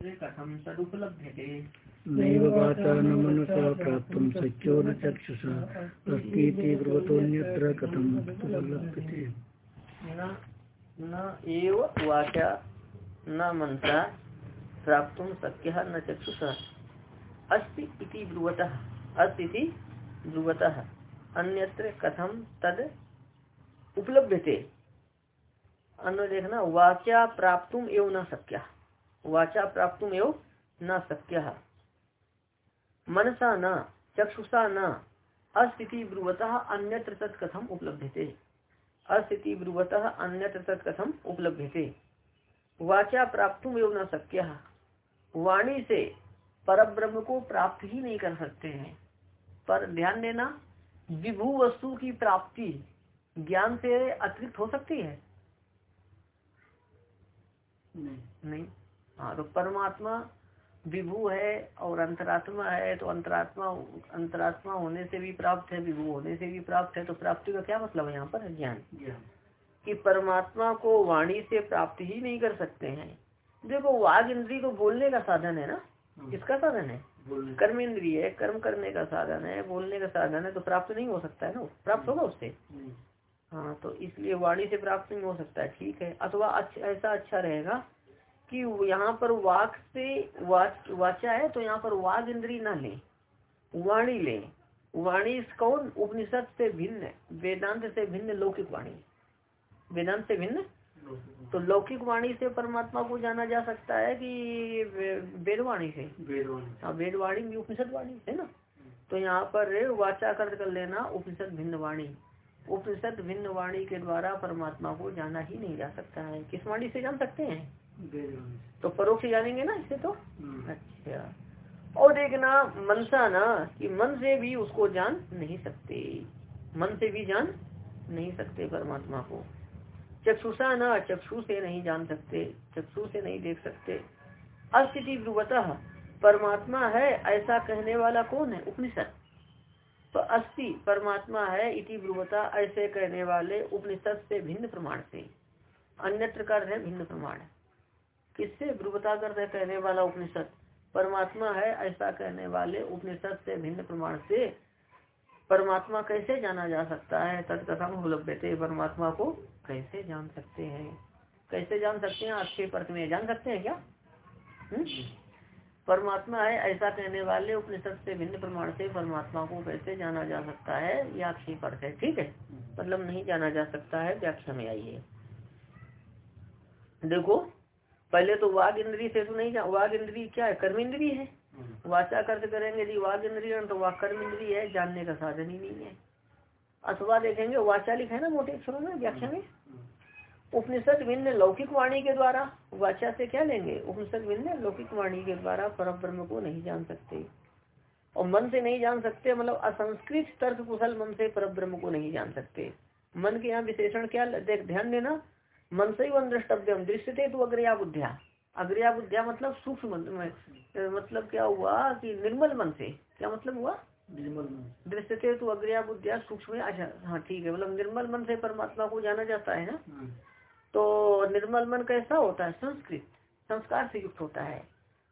कथम सदुपलभ्यते। नैव वाचा न मनसा प्राप्तुं शक्यो न चक्षुषा अस्तीति ब्रुवतोऽन्यत्र कथं तदुपलभ्यते न एव वाचा न मनसा प्राप्त शक्य न चक्षुषा। अस्ति इति ब्रुवतः अस्ति इति ब्रुवतः। अन्यत्र कथम तद उपलभ्यते? अन्य देखना वाचा प्राप्तुम एवं न शक्य वाचा प्राप्त एवं न शक्य। मनसा न चक्षुषा न अस्थिति ब्रुवत अन्यत्र तत्कथम उपलब्धते अस्थिति ब्रुवत अन्यत्र तत्कथम उपलब्धते वाचा प्राप्त एवं न शक्य। वाणी से पर ब्रह्म को प्राप्त ही नहीं कर सकते हैं। पर ध्यान देना विभू वस्तु की प्राप्ति ज्ञान से अतिरिक्त हो सकती है? नहीं, नहीं। हाँ तो परमात्मा विभू है और अंतरात्मा है तो अंतरात्मा अंतरात्मा होने से भी प्राप्त है विभू होने से भी प्राप्त है तो प्राप्ति का क्या मतलब है यहाँ पर? ज्ञान। कि परमात्मा को वाणी से प्राप्त ही नहीं कर सकते हैं। देखो वाघ इंद्री को बोलने का साधन है ना? हाँ। किसका साधन है? कर्म इंद्रिय है कर्म करने का साधन है बोलने का साधन है तो प्राप्त नहीं हो सकता है ना? प्राप्त होगा उससे? हाँ तो इसलिए वाणी से प्राप्त नहीं हो सकता है ठीक है? अथवा अच्छा ऐसा अच्छा रहेगा कि यहाँ पर वाक से वाच वाचा है तो यहाँ पर वाघ इंद्री ना ले वाणी ले। वाणी कौन? उपनिषद से भिन्न वेदांत से भिन्न लौकिक वाणी वेदांत से भिन्न? तो लौकिक वाणी से परमात्मा को जाना जा सकता है कि वेदवाणी से? हाँ वेदवाणी भी उपनिषद वाणी है ना? तो यहाँ पर वाचा कर कर लेना उपनिषद भिन्न वाणी। उपनिषद भिन्न वाणी के द्वारा परमात्मा को जाना ही नहीं जा सकता है। किस वाणी से जान सकते हैं? तो परोक्ष जानेंगे ना इससे तो? हम्म। अच्छा। और देखना मनसा ना कि मन से भी उसको जान नहीं सकते। मन से भी जान नहीं सकते परमात्मा को। चक्षुषा ना चक्षु से नहीं जान सकते चक्षु से नहीं देख सकते। अस्थिति ब्रुवतः परमात्मा है ऐसा कहने वाला कौन है? उपनिषद। तो अस्थि परमात्मा है इति ब्रुवता ऐसे कहने वाले उपनिषद से भिन्न प्रमाण से। अन्यत्र कर है भिन्न प्रमाण। किससे ब्रुवता करते कहने वाला उपनिषद? परमात्मा है, ऐसा कहने वाले उपनिषद से, भिन्न प्रमाण से। परमात्मा कैसे जाना जा सकता है? तत्कथम उपलब्ध परमात्मा को कैसे जान सकते हैं? कैसे जान सकते हैं? अच्छे पर्थ में जान सकते हैं क्या? हम्म? परमात्मा है, ऐसा कहने वाले उपनिषद से, भिन्न प्रमाण से परमात्मा को कैसे जाना जा सकता है? यह आक्षेप अर्थ है, ठीक है? मतलब नहीं जाना जा सकता है, व्याख्या में आइए। देखो पहले तो वाघ इंद्री से तो नहीं वाघ इंद्री क्या है? कर्म इंद्री है। हम्म। वाचा कर्त करेंगे यदि वाघ इंद्रिय तो वाघ कर्म इंद्री है जानने का साधन ही नहीं है। अथवा देखेंगे वाचा लिखा है ना मोटे अक्षरों में व्याख्या में? हम्म। उपनिषद भिन्न लौकिक वाणी के द्वारा वाचा से क्या लेंगे? उपनिषद भिन्न लौकिक वाणी के द्वारा पर ब्रह्म को नहीं जान सकते। और मन से नहीं जान सकते मतलब असंस्कृत तर्क कुशल मन से पर ब्रह्म को नहीं जान सकते। मन के यहाँ विशेषण क्या देख ध्यान देना मन से ही दृष्टव्यम दृश्यते तो अग्रया बुद्धिया। अग्रया बुद्धिया मतलब सूक्ष्म मतलब क्या हुआ कि निर्मल मन से। क्या मतलब हुआ? दृश्यते तो अग्रया बुद्धिया सूक्ष्म अच्छा हाँ ठीक है। मतलब निर्मल मन से परमात्मा को जाना जाता है ना? हम्म। तो निर्मल मन कैसा होता है? संस्कृत संस्कार से युक्त होता है।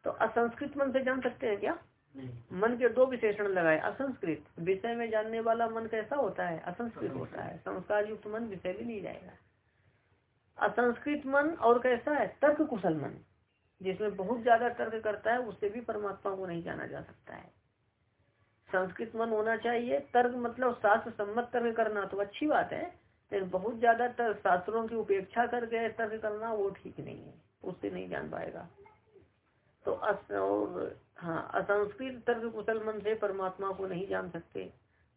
तो असंस्कृत मन से जान सकते हैं क्या? मन के दो विशेषण लगाए। असंस्कृत विषय में जानने वाला मन कैसा होता है? असंस्कृत होता है। संस्कार युक्त मन विषय भी नहीं जाएगा। असंस्कृत मन और कैसा है? तर्क कुशल मन। जिसमें बहुत ज़्यादा तर्क करता है, उससे भी परमात्मा को नहीं जाना जा सकता है। संस्कृत मन होना चाहिए। तर्क मतलब शास्त्र सम्मत तर्क करना तो अच्छी बात है, लेकिन बहुत ज़्यादा तर्क शास्त्रों की उपेक्षा करके तर्क करना, वो ठीक नहीं है। उससे नहीं जान पाएगा। तो अस, और हाँ असंस्कृत तर्क कुशल मन से परमात्मा को नहीं जान सकते।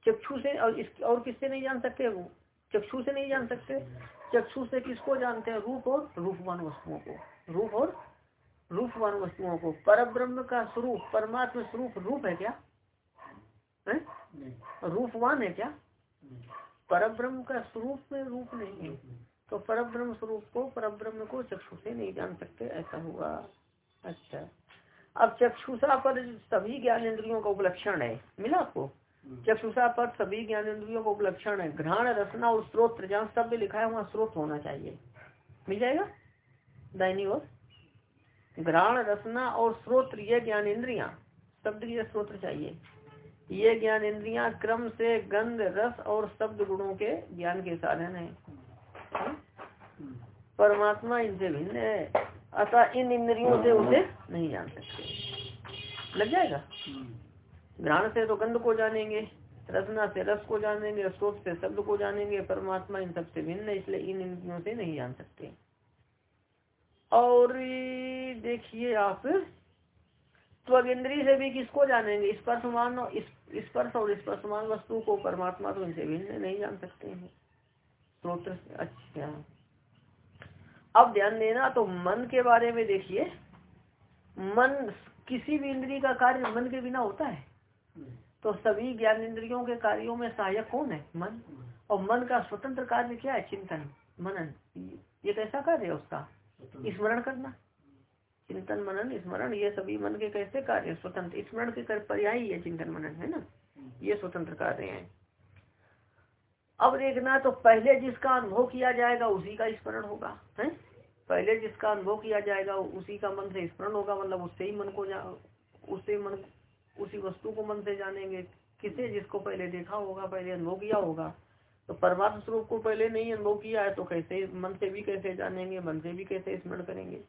चक्षु से, और इस और किससे नहीं जान सकते वो? चक्षु से नहीं जान सकते। चक्षु से किसको जानते हैं? रूप और रूपवान वस्तुओं को। रूप और रूपवान वस्तुओं को। पर ब्रह्म का स्वरूप परमात्मा स्वरूप रूप है क्या? है? रूपवान है क्या? पर ब्रह्म का स्वरूप में रूप नहीं है। तो पर ब्रह्म स्वरूप को पर ब्रह्म को चक्षु से नहीं जान सकते। ऐसा हुआ। अच्छा। अब चक्षुषा पर सभी ज्ञान इंद्रियों का उपलक्षण है। मिला आपको? चक्षुषा पर सभी ज्ञान इंद्रियों को उपलक्षण है घ्राण रचना और स्रोत जहाँ शब्द लिखा है वहाँ स्रोत होना चाहिए। मिल जाएगा? दाइनी ओर। घ्राण रसना और स्रोत्र ये ज्ञान इंद्रिया शब्द की स्रोत्र चाहिए। ये ज्ञान इंद्रिया क्रम से गंध रस और शब्द गुणों के ज्ञान के साधन है। परमात्मा इनसे भिन्न है अतः इन इंद्रियों से उसे नहीं जान सकते। लग जाएगा? घ्राण से तो गंध को जानेंगे, रसना से रस को जानेंगे स्रोत से शब्द को जानेंगे, परमात्मा इन सबसे भिन्न इसलिए इन इंद्रियों से नहीं जान सकते। और देखिए आप, त्वग इंद्री से भी किसको जानेंगे? स्पर्शमान स्पर्श और स्पर्शमान वस्तु को परमात्मा तो इनसे भिन्न नहीं जान सकते हैं। स्रोत्र अच्छा। अब ध्यान देना तो मन के बारे में देखिए। मन किसी भी इंद्री का कार्य मन के बिना होता है। तो सभी ज्ञान इंद्रियों के कार्यों में सहायक कौन है? मन। और मन का स्वतंत्र कार्य क्या है? चिंतन। मनन। ये कैसा कार्य है उसका? स्मरण करना। चिंतन मनन स्मरण ये सभी मन के कैसे कार्य स्वतंत्र। स्मरण के कर पर्याय है चिंतन मनन है ना? ये स्वतंत्र कार्य है। अब देखना तो पहले जिसका अनुभव किया जाएगा उसी का स्मरण होगा है? पहले जिसका अनुभव किया जाएगा उसी का मन से स्मरण होगा मतलब उससे ही मन को जा उससे मन उसी वस्तु को मन से जानेंगे। किसे? जिसको पहले देखा होगा, पहले अनुभव किया होगा। तो परमात्म स्वरूप को पहले नहीं अनुभव किया है तो कैसे मन से भी कैसे जानेंगे, मन से भी कैसे स्मरण करेंगे?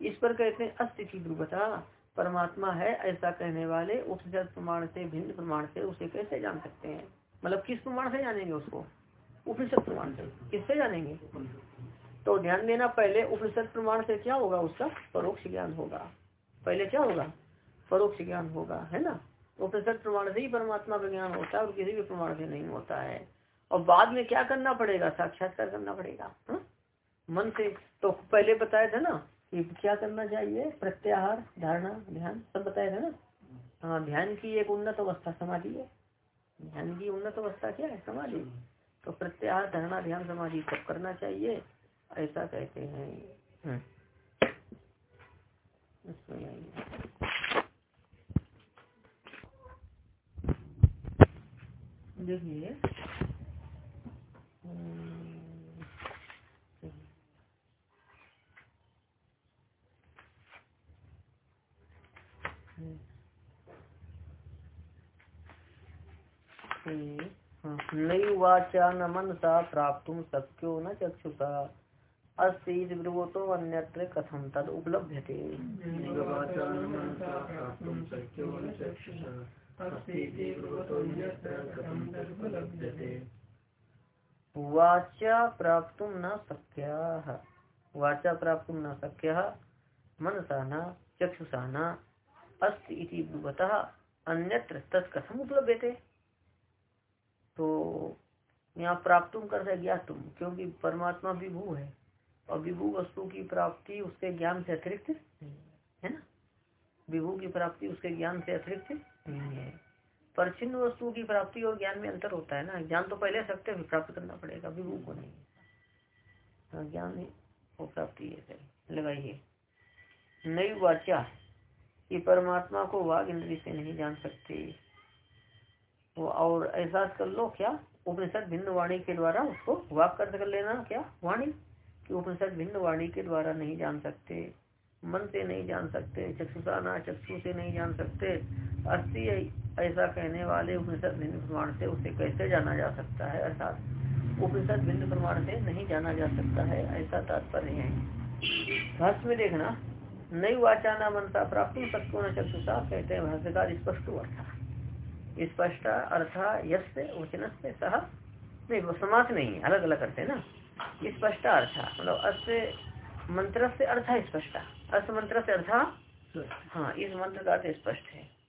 इस पर कहते हैं अस्थिति ध्रुवता। परमात्मा है, ऐसा कहने वाले उपनिषद प्रमाण से, भिन्न प्रमाण से उसे कैसे जान सकते हैं? मतलब किस प्रमाण से जानेंगे उसको? उपनिषद प्रमाण से। किससे जानेंगे? तो ध्यान देना, पहले उपनिषद प्रमाण से क्या होगा उसका? परोक्ष ज्ञान होगा। पहले क्या होगा? परोक्ष ज्ञान होगा, है ना? उपनिषद प्रमाण से ही परमात्मा का ज्ञान होता है और किसी भी प्रमाण से नहीं होता है। और बाद में क्या करना पड़ेगा? साक्षात्कार करना पड़ेगा, हा? मन से तो पहले बताया था ना कि क्या करना चाहिए? प्रत्याहार, धारणा, ध्यान, सब बताया था ना? हाँ ध्यान की एक उन्नत अवस्था, समाधि है। ध्यान की उन्नत अवस्था क्या है? समाधि। तो प्रत्याहार, धारणा, ध्यान, समाधि सब करना चाहिए, ऐसा कहते हैं। देखिए नई वाचा न मनसा प्राप्त शक्यो न चक्षुषा। अस्ति ब्रुवतो अन्यत्र कथम तद उपलभ्य वाचा प्राप्त न शक्य। वाचा प्राप्त न शक्य, मनसा न, चक्षुषा न, अस्ति ब्रुवतः अन्यत्र तत्कथम उपलभ्यते? तो यहाँ प्राप्त कर रहे ज्ञात तुम, क्योंकि परमात्मा विभू है। और विभू वस्तु की प्राप्ति उसके ज्ञान से अतिरिक्त है ना? विभू की प्राप्ति उसके ज्ञान से अतिरिक्त नहीं है। पर चिन्ह वस्तु की प्राप्ति और ज्ञान में अंतर होता है ना। ज्ञान तो पहले सत्य भी प्राप्त करना पड़ेगा विभू को नहीं हाँ, ज्ञान वो प्राप्ति है लगाइए। नई वाचा। ये परमात्मा को वाघ इंद्री से नहीं जान सकते। वो और एहसास कर लो क्या? उपनिषद भिन्न वाणी के द्वारा उसको वाक कर कर लेना क्या? वाणी? कि उपनिषद भिन्न वाणी के द्वारा नहीं जान सकते। मन से नहीं जान सकते चक्षुषा ना चक्षु से नहीं जान सकते। अस्थि ऐसा कहने वाले उपनिषद भिन्न प्रमाण से उसे कैसे जाना जा सकता है? अर्थात, उपनिषद भिन्न प्रमाण से नहीं जाना जा सकता है, ऐसा तात्पर्य है। भाष्य में देखना नई वाचाना मनता प्राप्त सत्व न चक्षुषा, कहते हैं भाष्यकार, स्पष्ट अर्थ स्पष्ट अर्थ यश वचन से सह नहीं समास नहीं अलग अलग करते ना। स्पष्ट अर्थ मतलब अस्य मंत्र से अर्थ स्पष्ट। अर्थ मंत्र से अर्थ हाँ इस मंत्र का अर्थ स्पष्ट है।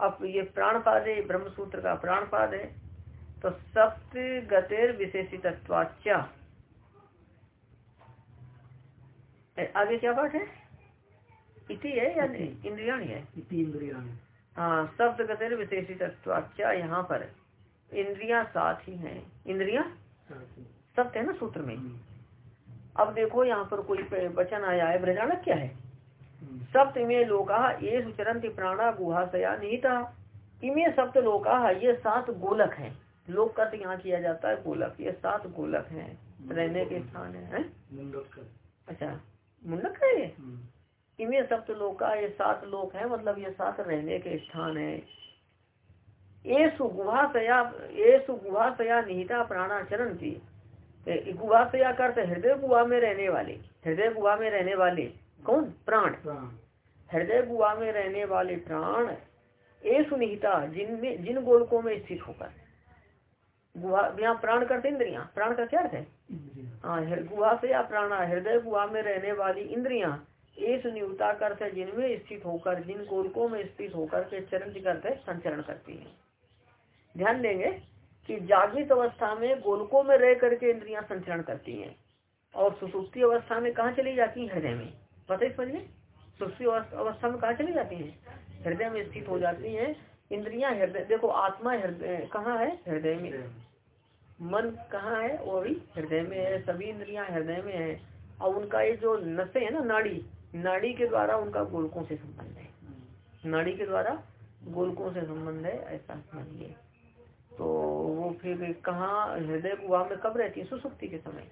अब ये प्राण पाद है ब्रह्म सूत्र का प्राण पाद है तो सप्त गतिर विशेषित आगे क्या बात है? इति है या नहीं? इंद्रिया है? हाँ शब्द गतिर विशेषित यहाँ पर। इंद्रिया साथ ही है। इंद्रिया सत्य है। ना सूत्र में? हम्म। अब देखो यहाँ पर कोई वचन आया है ब्रजानक क्या है। सप्त में लोका ये सुचरंत प्राणा गुहाशया निहिता। इमे सप्त लोका ये सात गोलक है। लोक का तो यहाँ किया जाता है गोलक। ये सात गोलक है। रहने के स्थान है, है? अच्छा मुंडक है ये? इमे सप्त लोका ये सात लोक है मतलब ये सात रहने के स्थान है। ये गुहाशया ये गुहाशया निहिता प्राणाचरण की गुहाशया करते हृदय गुहा में रहने वाले। हृदय गुहा में रहने वाले। कौन? प्राण। हृदय गुहा में रहने वाले प्राण ये सुनिहिता जिनमें जिन गोलकों में स्थित होकर। गुहा यहाँ प्राण करते इंद्रिया। प्राण का क्या अर्थ है? हाँ गुहा से या प्राणा हृदय गुहा में रहने वाली इंद्रिया एक नियुता करते जिनमें स्थित होकर जिन गोलकों में स्थित होकर के चरण करते संचरण करती है। ध्यान देंगे कि जागृत अवस्था में गोलकों में रह करके इंद्रियाँ संचरण करती हैं और सुसुप्ति अवस्था में कहा चली जाती है? हृदय में। पता ही समझिए सुसुप्ति अवस्था में कहा चली जाती है? हृदय में स्थित हो जाती है इंद्रियाँ, हृदय। देखो, आत्मा हृदय, कहाँ है? हृदय में। मन कहाँ है? वो भी हृदय में है। सभी इंद्रियाँ हृदय में है। और उनका ये जो नशे है ना, नाड़ी नाड़ी के द्वारा उनका गोलकों से संबंध है। नाड़ी के द्वारा गोलकों से संबंध है, ऐसा समझिए। तो वो फिर कहाँ, हृदय, गुहा में कब रहती है? सुसुप्ति के समय।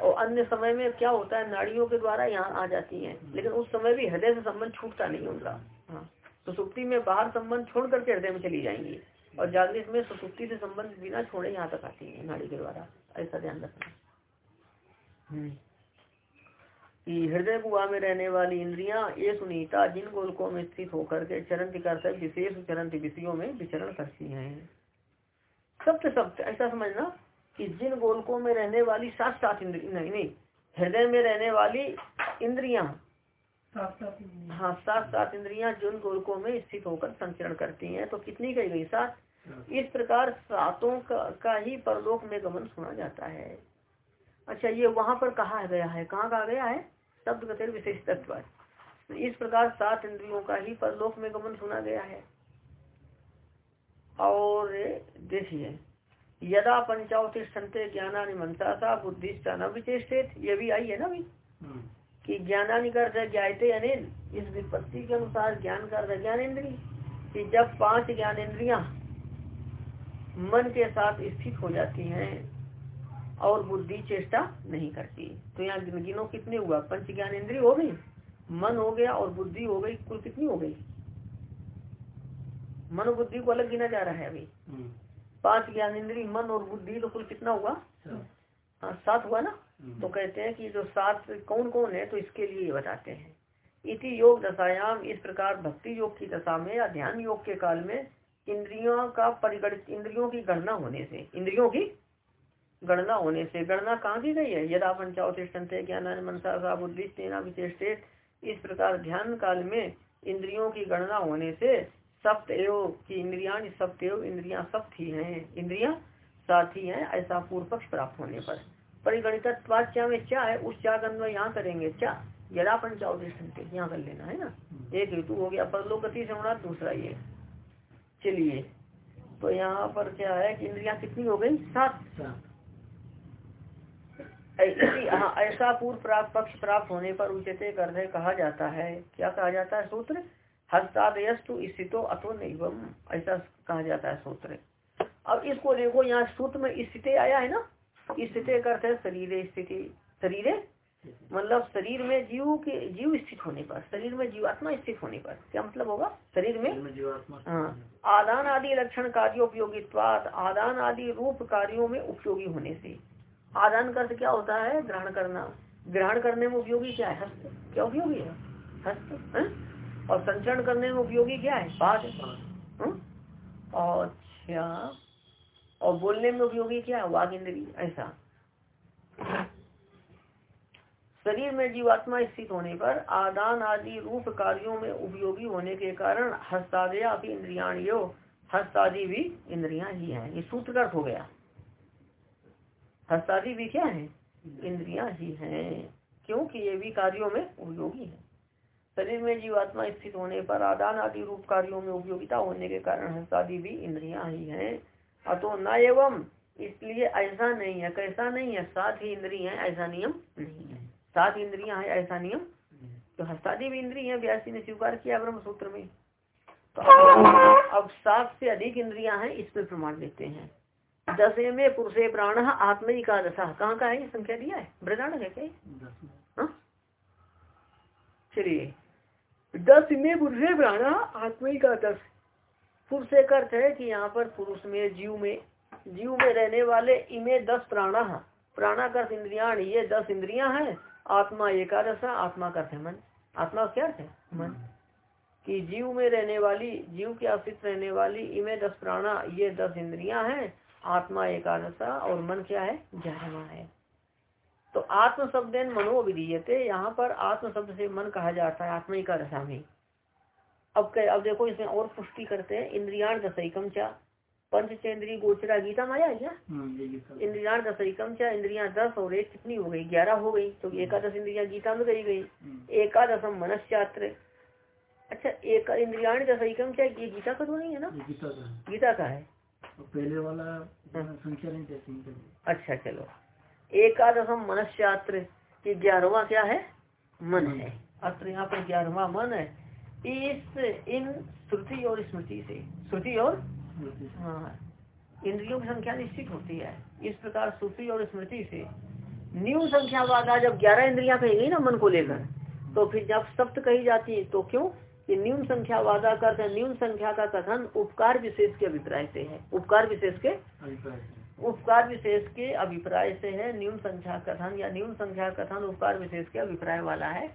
और अन्य समय में क्या होता है नाड़ियों के द्वारा यहाँ आ जाती है। लेकिन उस समय भी हृदय से संबंध छूटता नहीं उनका। हाँ। सुसुप्ति में बाहर संबंध छोड़ करके हृदय में चली जाएँगी। और जागृत में सुसुप्ति से संबंध बिना छोड़े यहाँ तक आती है नाड़ी के द्वारा। ऐसा ध्यान रखना। हम्म। हृदय गुहा में रहने वाली इंद्रियाँ ये सुनीता जिन गोलकों में स्थित होकर के चरण करते विशेष चरण विषयों में विचरण करती हैं। सत्य सत्य ऐसा समझना। कि जिन गोलकों में रहने वाली सात सात इंद्रिया नहीं नहीं हृदय में रहने वाली इंद्रिया। हाँ सात सात इंद्रिया जिन गोलकों में स्थित होकर संचरण करती हैं तो कितनी कही गई सात? इस प्रकार सातों का, का ही परलोक में गमन सुना जाता है। अच्छा ये वहाँ पर कहा गया है? कहाँ कहा गया है? शब्द गतिर विशेष तत्व इस प्रकार सात इंद्रियों का ही परलोक में गमन सुना गया है। और देखिए यदा पंचावती संते ज्ञानानि मनसा था बुद्धि न विचेषित ये भी आई है ना भी हम्म। कि ज्ञानानि कर ज्ञाते अनिल इस विपत्ति के अनुसार ज्ञान कर ज्ञान इंद्री कि जब पाँच ज्ञान इंद्रिया मन के साथ स्थित हो जाती हैं और बुद्धि चेष्टा नहीं करती। तो यहाँ गिनो कितने हुआ? पंच ज्ञान इंद्रिय हो गई। मन हो गया और बुद्धि हो गई। कुल कितनी हो गई? मन बुद्धि को अलग गिना जा रहा है अभी। हम्म। पाँच ज्ञान इंद्री मन और बुद्धि तो कुल कितना हुआ? हाँ सात हुआ ना? हम्म। तो कहते हैं कि जो सात कौन कौन है तो इसके लिए बताते हैं। इति योग दशायाम इस प्रकार भक्ति योग की दशा में या ध्यान योग के काल में इंद्रियों का परिगणित इंद्रियों की गणना होने से इंद्रियों की गणना होने से गणना कहाँ की गई है? यदा पंचावतिष्ठते ज्ञान मनसा बुद्धि तेना विशेष इस प्रकार ध्यान काल में इंद्रियों की गणना होने से सप्त एव की इंद्रिया सप्त एव इंद्रिया सप्त ही है इंद्रिया साथ ही है ऐसा पूर्व पक्ष प्राप्त होने पर। परिगणित में क्या है? उस क्या अन्वय यहाँ करेंगे क्या? यदा पंचावतिष्ठते यहाँ कर लेना है ना? एक ऋतु हो गया परलोकति से होना दूसरा ये। चलिए तो यहाँ पर क्या है कि इंद्रिया कितनी हो गई? सात। हाँ, ऐसा पूर्व प्राप्त पक्ष प्राप्त होने पर उचित करते कहा जाता है। क्या कहा जाता है? सूत्र? हस्तादयस्तु स्थितो अतो नहीं ऐसा कहा जाता है सूत्र। अब इसको देखो यहाँ सूत्र में स्थिति आया है ना? स्थिति करते शरीर स्थिति शरीर? मतलब शरीर में जीव के जीव स्थित होने पर शरीर में जीवात्मा स्थित होने पर क्या मतलब होगा? शरीर में? हाँ। आदान आदि लक्षण कार्य उपयोगित्वाद आदान आदि रूप कार्यों में उपयोगी होने से। आदान का क्या होता है? ग्रहण करना। ग्रहण करने में उपयोगी क्या है? हस्त। क्या उपयोगी है? हस्त है? और संचरण करने में उपयोगी क्या है? पाद अच्छा। और बोलने में उपयोगी क्या है? वाघ इंद्री ऐसा। शरीर में जीवात्मा स्थित होने पर आदान आदि रूप कार्यों में उपयोगी होने के कारण हस्तादया भी इंद्रिया हस्तादि भी इंद्रिया ही है। ये सूत्र हो गया। हस्तादि भी क्या है? इंद्रिया ही है। क्योंकि ये भी कार्यों में उपयोगी है। शरीर में जीवात्मा स्थित होने पर आदान आदि रूप कार्यों में उपयोगिता होने के कारण हस्तादि भी इंद्रिया ही है। अतो न एवं इसलिए ऐसा नहीं है कैसा नहीं है? सात ही इंद्रिय है ऐसा नियम नहीं है। सात इंद्रिया है ऐसा नियम तो हस्तादि भी इंद्रिय है व्यासी ने स्वीकार किया ब्रह्म सूत्र में। तो अब सात से अधिक इंद्रिया है इस पर प्रमाण देते हैं। दशे में पुरुषे प्राण आत्मयी का दशा कहाँ का है ये संख्या दिया है? वृदान है क्या हाँ? चलिए। दस में पुरुषे प्राणा आत्मी का दस। पुरुष एक अर्थ है कि यहाँ पर पुरुष में, जीव में जीव में रहने वाले इमे दस प्राणा प्राणा का इंद्रिया ये दस इंद्रिया है। आत्मा एकादश आत्मा का है मन। आत्मा क्या अर्थ है? मन। कि जीव में रहने वाली, जीव के आश्रित रहने वाली इमे दस प्राणा, ये दस इंद्रिया है। आत्मा एकादशा और मन क्या है? ग्यारहवा है। तो आत्म शब्द मनो विधीयते यहाँ पर आत्म शब्द से मन कहा जाता है आत्मा एकादशा में। अब कह अब देखो इसमें और पुष्टि करते हैं इंद्रियाण दशकम चा पंच चेंद्री गोचरा गीता माया क्या? हाँ, इंद्रियाण दशकम चा इंद्रिया दस और एक कितनी हो गई? ग्यारह हो गई। तो एकादश इंद्रिया गीता में गई गई। हम्म। एकादशम मनस्यात्र अच्छा एक इंद्रियाण दशकम क्या ये गीता का तो नहीं है ना? गीता का गीता का है। पहले वाला संख्या नहीं अच्छा चलो। एकादशम मनस्यात्र ये ग्यारहवा क्या है? मन है। अत्र यहाँ पर ग्यारहवा मन है। इस इन श्रुति और स्मृति से श्रुति और हाँ इंद्रियों की संख्या निश्चित होती है। इस प्रकार श्रुति और स्मृति से न्यून संख्या वादा जब ग्यारह इंद्रिया कही गई ना मन को लेकर तो फिर जब सप्त कही जाती है तो क्यों? कि न्यून संख्या वादा करते न्यून संख्या का कथन उपकार विशेष के अभिप्राय से है। उपकार विशेष के उपकार विशेष के अभिप्राय से है न्यून संख्या कथन या न्यून संख्या कथन उपकार विशेष के अभिप्राय वाला है।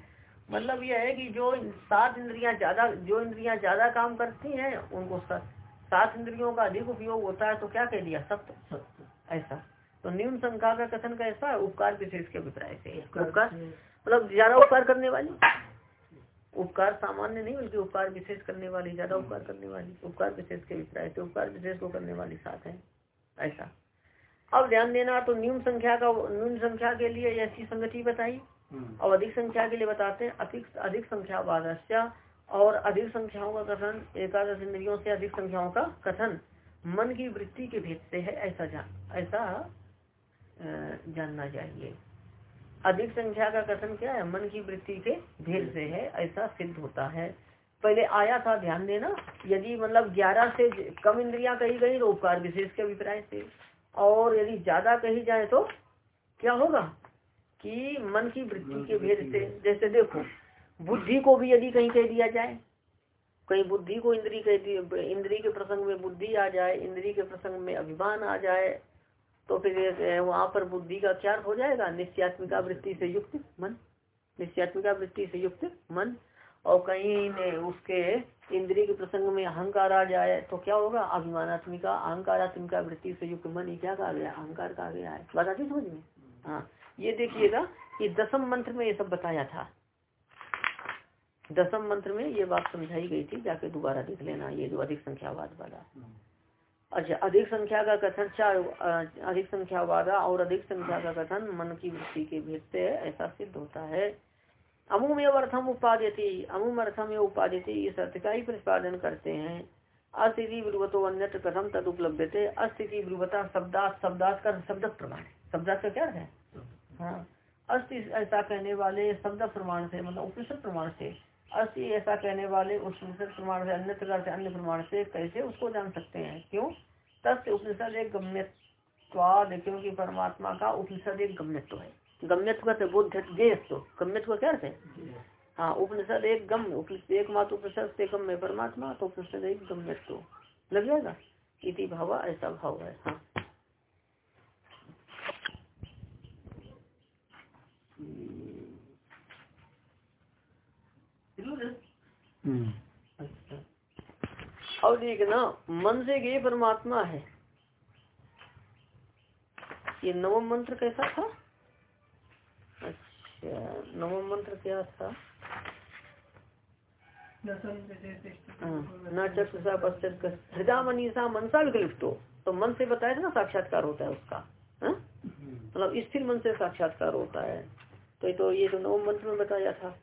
मतलब यह है कि जो सात इंद्रियाँ ज़्यादा जो इंद्रियाँ ज़्यादा काम करती हैं उनको सात इंद्रियों का अधिक उपयोग होता है तो क्या कह दिया? सप्त ऐसा। तो न्यून संख्या का कथन कैसा है? उपकार विशेष के अभिप्राय से। उपकार मतलब ज़्यादा उपकार करने वाली? उपकार सामान्य नहीं बल्कि उपकार विशेष करने वाली ज़्यादा उपकार करने वाली। उपकार विशेष के अभिप्राय से उपकार विशेष को करने वाली सात है। ऐसा। अब ध्यान देना तो न्यून संख्या का न्यून संख्या के लिए ऐसी संगति बताई। हम्म। और अधिक संख्या के लिए बताते हैं अधिक अधिक संख्या वादस्या और अधिक संख्याओं का कथन एकादश इंद्रियों से अधिक संख्याओं का कथन। मन की वृत्ति के भेद से है ऐसा जान ऐसा जानना चाहिए। अधिक संख्या का कथन क्या है? मन की वृत्ति के भेद से है ऐसा सिद्ध होता है। पहले आया था ध्यान देना। यदि मतलब ग्यारह से कम इंद्रिया कही गई तो उपकार विशेष के अभिप्राय से। और यदि ज़्यादा कही जाए तो क्या होगा कि मन की वृद्धि के भेद से जैसे देखो बुद्धि को भी यदि कहीं कह दिया जाए कहीं बुद्धि को इंद्री कह दी इंद्री के प्रसंग में बुद्धि आ जाए इंद्री के प्रसंग में अभिमान आ जाए तो फिर वहाँ पर बुद्धि का क्या हो जाएगा? निश्चयात्मिका वृत्ति से युक्त मन। निश्चयात्मिका वृत्ति से युक्त मन। और कहीं उसके इंद्रिय के प्रसंग में अहंकार आ जाए तो क्या होगा? अभिमानात्मिका, अहंकारात्मिका वृत्ति से युक्त मन ही क्या कहा गया? अहंकार कहा गया है। बताती समझ में? हाँ। ये देखिएगा कि दसम मंत्र में ये सब बताया था। दसम मंत्र में ये बात समझाई गई थी, जाके दोबारा देख लेना, ये जो अधिक संख्यावाद वाला। अच्छा अधिक संख्या का कथन चार अधिक संख्या वादा और अधिक संख्या का कथन मन की वृत्ति के भेद से ऐसा सिद्ध होता है। अमुम अर्थम उपाद्यति अमुम अर्थम उपाद्यति इस अर्थ का ही प्रतिपादन करते हैं। अस्थिति ब्रुवतो अन्य कथम तद उपलब्ध थे अस्थिति ब्रुवता शब्दात शब्दात का शब्द प्रमाण। शब्दात का क्या है? हाँ। अस्थि ऐसा कहने वाले शब्द प्रमाण से मतलब उपनिषद प्रमाण से अस्थि ऐसा कहने वाले उपनिषद प्रमाण से अन्य प्रकार से, अन्य प्रमाण से कैसे उसको जान सकते हैं? क्यों? तस्य उपनिषद एक गम्यवाद क्योंकि परमात्मा का उपनिषद एक गम्यत्व है। गम्यत्व का बुद्ध तो गम्यत्व क्या है? हाँ उपनिषद एक गम एक मात्र उपनिषद से गम है परमात्मा तो उपनिषद एक गम्यत्व। लग जाएगा? इति भाव ऐसा भाव है। हाँ। हम्म। अच्छा। अब देखना मन से गए परमात्मा है। ये नवम मंत्र कैसा था? अच्छा नवम मंत्र क्या था? न चक्षुषा पश्चित हृदय मनीषा मनसा विकलिप्तो तो मन से बताया था ना साक्षात्कार होता है उसका हाँ? मतलब स्थिर मन से साक्षात्कार होता है। तो तो ये तो नवम मंत्र में बताया था।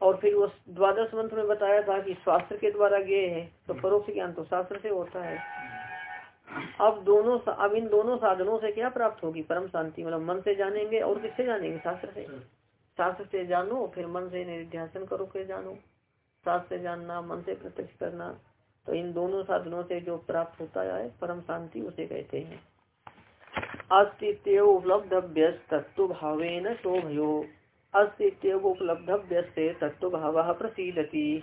और फिर वो द्वादश मंत्र में बताया था कि शास्त्र के द्वारा गे है तो परोक्ष ज्ञान तो शास्त्र से होता है। अब दोनों अब इन दोनों साधनों से क्या प्राप्त होगी? परम शांति मतलब मन से जानेंगे और किससे जानेंगे? शास्त्र से। शास्त्र से जानो फिर मन से निर्ध्यासन करो, फिर जानो। शास्त्र से जानना, मन से प्रत्यक्ष करना। तो इन दोनों साधनों से जो प्राप्त होता है, परम शांति, उसे कहते हैं। अस्तित्व उपलब्ध व्यस्त तत्व भावे न शोभयो। अस्य उपलब्धव्य से तत्व भाव प्रसीदति।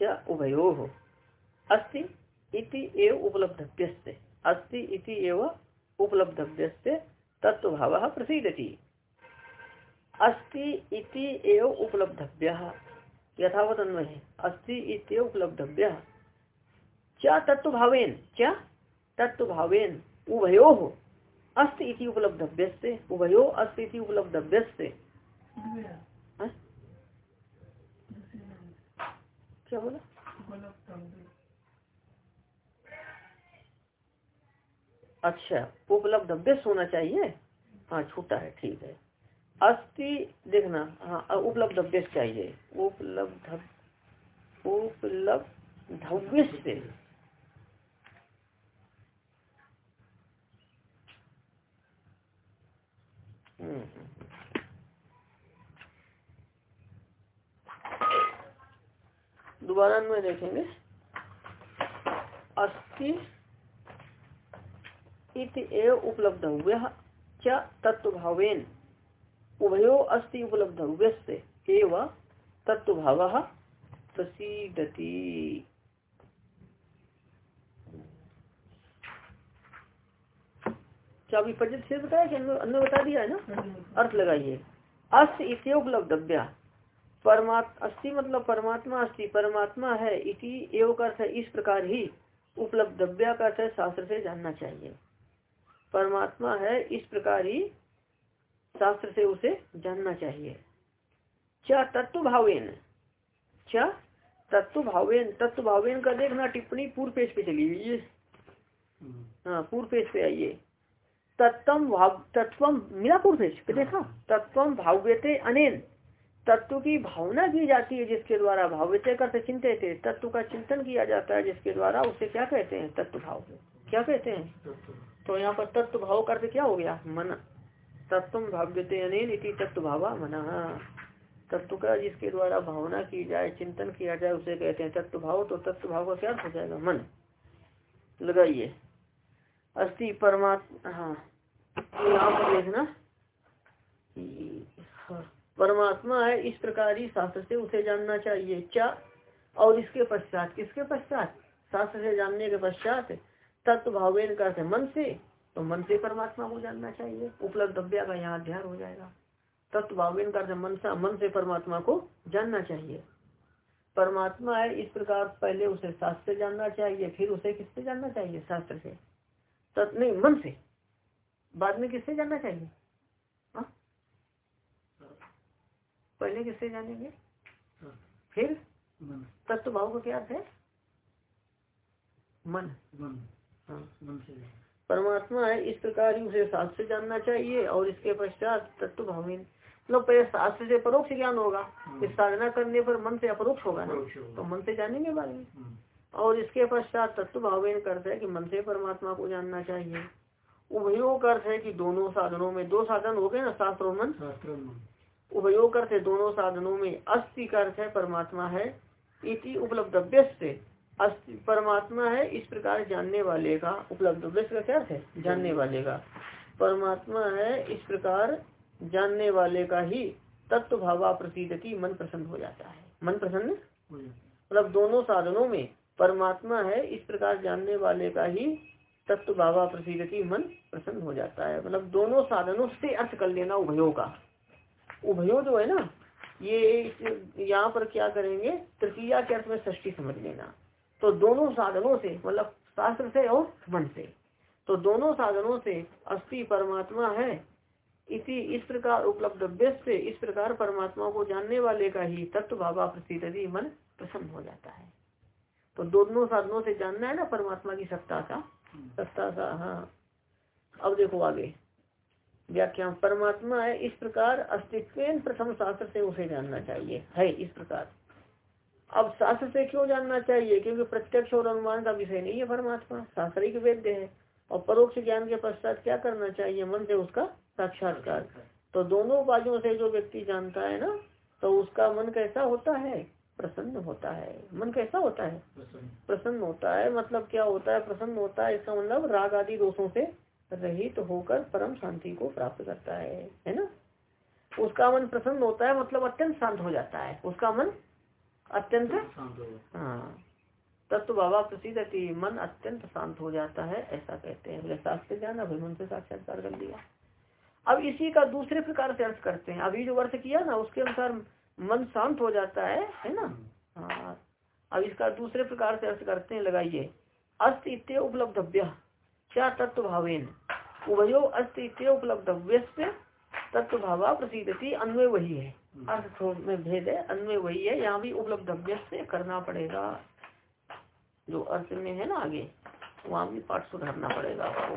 च उभयो अस्ति इति एव उपलब्धव्यस्य अस्ति इति एव उपलब्धव्यस्य तत्व भाव प्रसीदति। अस्ति इति एव उपलब्धव्य। यथावत अन्वय अस्ति इति उपलब्धव्य। च तत्व भावेन च तत्व भावेन उभयो अस्त इति उपलब्धव्यस्ते, उभयो अस्त इति उपलब्धव्यस्ते हाँ? क्या बोला? अच्छा उपलब्ध होना चाहिए? हाँ छोटा है, ठीक है। अस्थि, देखना हाँ उपलब्धव्य चाहिए। उपलब्ध उपलब्धव्य से। दोबारा में देखेंगे। अस्थि एव उपलब्ध। हुआ च तत्व भावेन उभयो अस्थि उपलब्ध। हुए एव तत्व भाव प्रसिद्धति क्या से बताया कि अन्य बता दिया है ना? अर्थ लगाइए। अस्त इति उपलब्धव्या। परमात्मा अस्थि मतलब परमात्मा अस्थि परमात्मा है इति एवं अर्थ है इस प्रकार ही उपलब्धव्या का अर्थ शास्त्र से जानना चाहिए। परमात्मा है इस प्रकार ही शास्त्र से उसे जानना चाहिए। क्या तत्व भावेन क्या तत्व भावेन तत्व भावेन का देखना टिप्पणी पूर्व पेज पे चली हुई है। हाँ पूर्व पेज पे आइए। तत्व भाव तत्व मिला पूर्व पेज पे देखा? तत्व भाव्यते अनेन। तत्व की भावना की जाती है जिसके द्वारा भाव्यते करते चिंतित थे, तत्व का चिंतन किया जाता है जिसके द्वारा उसे क्या कहते हैं? तत्व भाव। क्या कहते हैं? तो यहाँ पर तत्व भाव करते क्या हो गया? मन। तत्व भाव्यते इति तत्व भावा मना। तत्व का जिसके द्वारा भावना की जाए, चिंतन किया जाए, उसे कहते हैं तत्व भाव। तो तत्व भाव का क्या हो जाएगा? मन। लगाइए। अस्थि परमात्मा हाँ। यहाँ पर देखना परमात्मा है, इस प्रकार ही शास्त्र से उसे जानना चाहिए। क्या? और इसके पश्चात? किसके पश्चात? शास्त्र से जानने के पश्चात तत्व भावेन का मन से? तो मन से परमात्मा को जानना चाहिए। उपलब्धव्या का यहाँ अध्ययन हो जाएगा। तत्व भावेन का मन सा मन से परमात्मा को जानना चाहिए। परमात्मा है, इस प्रकार पहले उसे शास्त्र से जानना चाहिए, फिर उसे किससे जानना चाहिए? शास्त्र से। तत् नहीं, मन से। बाद में किससे जानना चाहिए? पहले किससे जानेंगे? हाँ। फिर? तत्व भाव का क्या अर्थ है मन। मन। हाँ। मन से परमात्मा है इस प्रकार ही उसे शास्त्र से जानना चाहिए और इसके पश्चात तत्व भावी मतलब पहले शास्त्र से परोक्ष ज्ञान होगा हाँ। इस साधना करने पर मन से अपरोक्ष होगा ना? तो मन से जानेंगे बारे में। और इसके पश्चात तत्व भावेन करते है कि मन से परमात्मा को जानना चाहिए। उभयों का अर्थ है कि दोनों साधनों में दो साधन हो गए ना शास्त्र और मन। उभयोग करते दोनों साधनों में अस्थि का अर्थ है परमात्मा है इति उपलब्धव्य से अस्थि परमात्मा है इस प्रकार जानने वाले का उपलब्ध का क्या अर्थ है? जानने वाले का। परमात्मा है इस प्रकार जानने वाले का ही तत्व भावा प्रसिद्ध की मन प्रसन्न? हो जाता है। मन प्रसन्न मतलब दोनों साधनों में परमात्मा है इस प्रकार जानने वाले का ही तत्व भावा प्रसिद्ध की मन प्रसन्न हो जाता है। मतलब दोनों साधनों से अर्थ कर लेना उभयों का। उभयो जो है ना। ये यहाँ पर क्या करेंगे? तृतीया के अर्थ में ष्टी समझ लेना। तो दोनों साधनों से मतलब शास्त्र से और मन से। तो दोनों साधनों से अस्थि परमात्मा है। इसी इस प्रकार उपलब्ध से इस प्रकार परमात्मा को जानने वाले का ही तत्व भावा प्रसिद्धि मन प्रसन्न हो जाता है। तो दोनों साधनों से जानना है ना परमात्मा की सत्ता का? सत्ता का हाँ। अब देखो आगे। व्याख्या परमात्मा है इस प्रकार अस्तित्व प्रथम शास्त्र से उसे जानना चाहिए। है इस प्रकार। अब शास्त्र से क्यों जानना चाहिए? क्योंकि प्रत्यक्ष और अनुमान का विषय नहीं है परमात्मा। शास्त्रिक वेद्य है। और परोक्ष ज्ञान के पश्चात क्या करना चाहिए? मन से उसका साक्षात्कार। तो दोनों बाजुओं से जो व्यक्ति जानता है ना तो उसका मन कैसा होता है? प्रसन्न होता है। मन कैसा होता है? प्रसन्न होता है। मतलब क्या होता है? प्रसन्न होता है। इसका मतलब राग आदि दोषों से रहित तो होकर परम शांति को प्राप्त करता है है ना? उसका मन प्रसन्न होता है मतलब अत्यंत शांत हो जाता है। उसका मन अत्यंत हाँ तत्व बाबा प्रसिद्ध मन अत्यंत शांत हो जाता है ऐसा कहते हैं। शास्त्र ज्ञान अभी मन से साक्षात्कार कर लिया। अब इसी का दूसरे प्रकार से अर्थ करते हैं। अभी जो अर्थ किया ना उसके अनुसार मन शांत हो जाता है है ना? हाँ। अब इसका दूसरे प्रकार से अर्थ करते हैं लगाइए। अस्त इत्य उपलब्धव्य। क्या तत्व भावेन उभयो अस्त इत्य उपलब्धव्य तत्व भावा प्रसिद्धि अन्वय वही है अर्थ में भेद है अन्वय वही है यहाँ भी उपलब्धव्य से करना पड़ेगा। जो अर्थ में है ना आगे वहाँ भी पाठ सुधारना पड़ेगा आपको।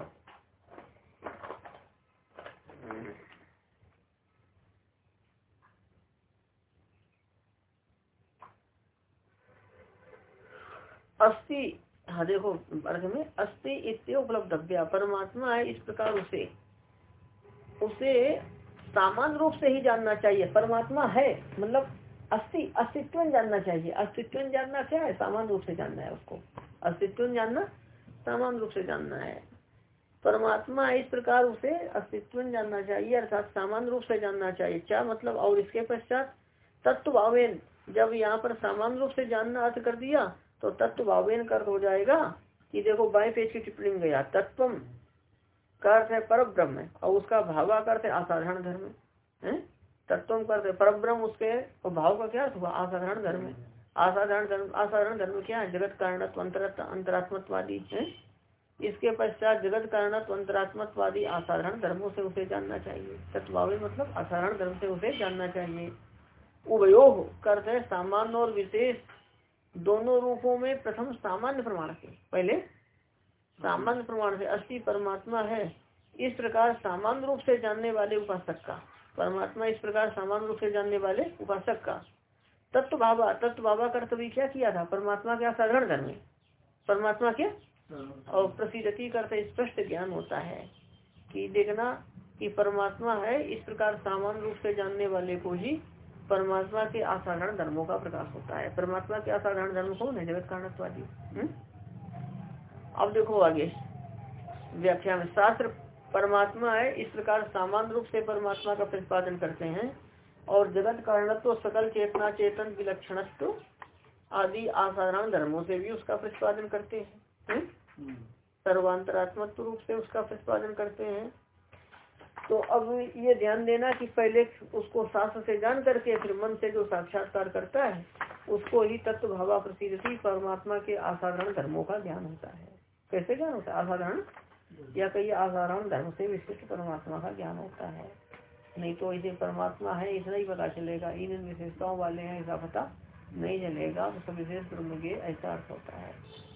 अस्थि हाँ देखो अर्घ में अस्थि इत्य उपलब्धव्या। परमात्मा है इस प्रकार उसे। उसे सामान्य रूप से ही जानना चाहिए। परमात्मा है मतलब अस्थि अस्तित्व जानना चाहिए। अस्तित्व जानना क्या है? सामान्य रूप से जानना है उसको। अस्तित्व जानना, सामान्य रूप से जानना है। परमात्मा इस प्रकार उसे अस्तित्व जानना चाहिए, अर्थात सामान्य रूप से जानना चाहिए। क्या मतलब? और इसके पश्चात तत्व भावेन जब यहाँ पर सामान्य रूप से जानना अर्थ कर दिया तो तत्व भावेन कर हो जाएगा कि देखो बाएँ पेज की टिप्पणी में गया तत्व का अर्थ है पर ब्रह्म और उसका भावा का अर्थ असाधारण धर्म है तत्व का अर्थ है पर ब्रह्म उसके और भाव का क्या अर्थ हुआ? असाधारण धर्म है। असाधारण धर्म असाधारण धर्म क्या है? जगत कारण अंतरात्मत्वादी, है? इसके पश्चात जगत कारण अंतरात्मत्वादी असाधारण धर्मों से उसे जानना चाहिए। तत्वावे मतलब असाधारण धर्म से उसे जानना चाहिए। उभयोग करते सामान्य और विशेष दोनों रूपों में प्रथम सामान्य प्रमाण से, पहले सामान्य प्रमाण से अस्थि परमात्मा है, इस प्रकार सामान्य रूप से जानने वाले उपासक का, परमात्मा इस प्रकार सामान्य रूप से जानने वाले उपासक का। तत्व बाबा तत्व बाबा का तभी क्या किया था? परमात्मा क्या साधारण धर्म परमात्मा के और प्रसिद्धि करते स्पष्ट ज्ञान होता है कि देखना कि परमात्मा है, इस प्रकार सामान्य रूप से जानने वाले को ही परमात्मा के असाधारण धर्मों का प्रकाश होता है। परमात्मा के असाधारण धर्म कौन है? जगत कारणत्वादी। हम्म? अब देखो आगे। व्याख्या में शास्त्र परमात्मा है इस प्रकार सामान्य रूप से परमात्मा का प्रतिपादन करते हैं और जगत कारणत्व सकल चेतना चेतन विलक्षणत्व आदि असाधारण धर्मों से भी उसका प्रतिपादन करते हैं। हम्म? सर्वांतरात्मत्व रूप से उसका प्रतिपादन करते हैं। तो अब ये ध्यान देना कि पहले उसको शास्त्र से जान करके फिर मन से जो साक्षात्कार करता है, उसको ही तत्व भावा प्रसिद्धि परमात्मा के असाधारण धर्मों का ज्ञान होता है। कैसे ज्ञान होता है? असाधारण? या कई असाधारण धर्म से विशिष्ट परमात्मा का ज्ञान होता है। नहीं तो ऐसे परमात्मा है, इतना ही पता चलेगा। इन विशेषताओं वाले हैं, ऐसा पता नहीं चलेगा। तो विशेष ब्रह्म के ऐसा अर्थ होता है।